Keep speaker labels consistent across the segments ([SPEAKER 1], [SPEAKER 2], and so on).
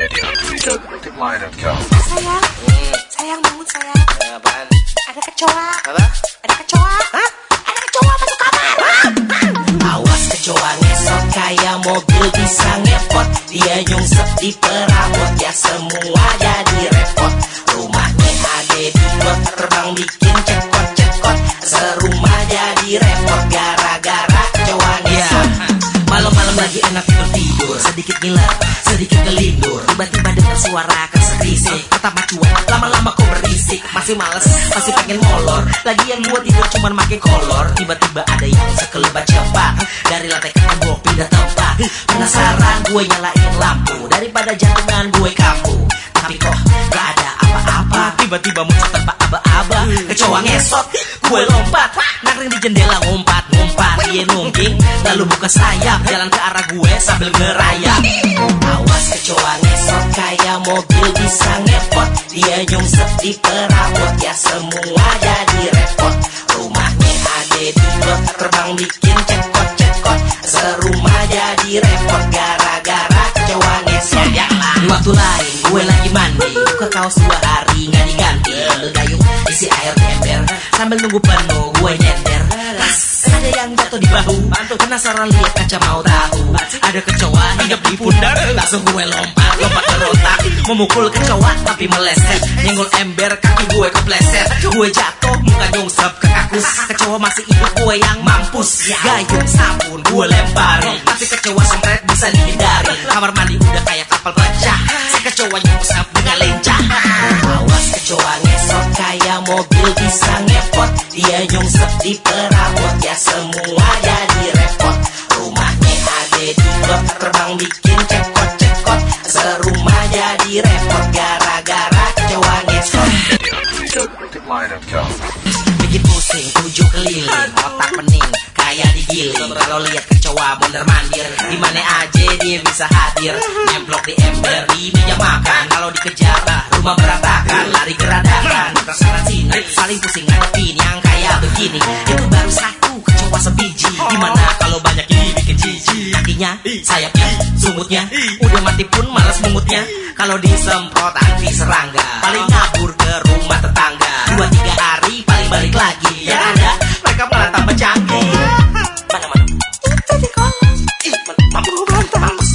[SPEAKER 1] Jadi.
[SPEAKER 2] Sayang, sayang bangun sayang.
[SPEAKER 3] Apaan?
[SPEAKER 2] Ada kecoa,
[SPEAKER 3] Apa?
[SPEAKER 2] ada kecoa. Ada kecoa masuk kamar.
[SPEAKER 4] Awas kecoa ngesot kayak mobil bisa ngepot Dia nyungsep di perabot ya semua jadi repot Rumahnya ada di got terbang bikin cekot-cekot Serumah jadi repot ngesot Malam-malam lagi enak tidur tidur Sedikit ngiler, sedikit kelindur. Tiba-tiba dengar suara keserisik Pertama cuek, lama-lama kok berisik. Masih males, masih pengen molor. Lagi yang gua tidur cuman make kolor. Tiba-tiba ada yang sekelebat cepat Dari lantai ke tembok pindah tempat. Penasaran gue nyalain lampu. Daripada jantungan gue kampu Tapi kok gak ada apa-apa. Tiba-tiba muncul tanpa aba-aba. Kecoa ngesot, gue lompat. Nangring di jendela Ngumpat, dia nungging Lalu buka sayap Jalan ke arah gue sambil ngerayap. Awas kecoa ngesot Kayak mobil bisa ngepot. Dia nyungsep di perabot Ya semua jadi repot. Rumahnya ada di got Terbang bikin cekot-cekot Serumah jadi repot Gara-gara kecoa ngesot Di waktu lain gue lagi mandi. Buka kaos dua hari nggak diganti. Ambil gayung isi air ember. Sambil nunggu penuh gue nyender di bahu Penasaran lihat kaca mau tahu. Ada kecoa hidup di pundak Langsung gue lompat, lompat berontak Memukul kecoa tapi meleset. Nyenggol ember kaki gue kepleset. Gue jatuh muka nyungsep ke kakus. Kecoa masih hidup gue yang mampus. Gayung sabun gue lemparin Tapi kecoa sempret bisa dihindari. Kamar mandi udah kayak kapal pecah. Si kecoa nyungsep dengan lincah. Awas kecoa ngesot kayak mobil bisa ngepot Dia nyungsep di perabot ya semua jadi repot. Rumahnya ada di terbang bikin cekot-cekot Serumah jadi repot gara-gara kecoa ngesot. Bikin pusing tujuh keliling otak pening kayak digiling. Kalau lihat kecoa bener mandir. Di mana aja dia bisa hadir? Nemplok di ember di meja begini itu baru satu kecoa sebiji gimana kalau banyak ini bikin jijik? Kakinya sayapnya sumutnya udah mati pun malas mungutnya kalau disemprot anti serangga. Paling kabur ke rumah tetangga. Dua tiga hari paling balik lagi. Ya ada mereka malah tambah canggih. Mana mana?
[SPEAKER 2] Itu di kolam.
[SPEAKER 4] ih. Mampus mampus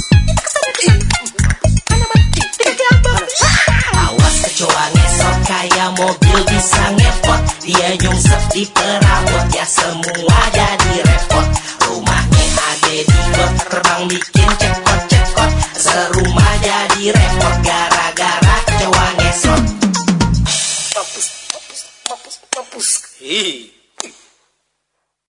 [SPEAKER 4] Awas kecoa ngesot kayak mobil bisa ngepot Dia nyungsep di perabot ya semua jadi repot. Rumahnya ada di got terbang bikin cekot-cekot Serumah jadi repot. Gara-gara kecoa ngesot
[SPEAKER 3] Ih,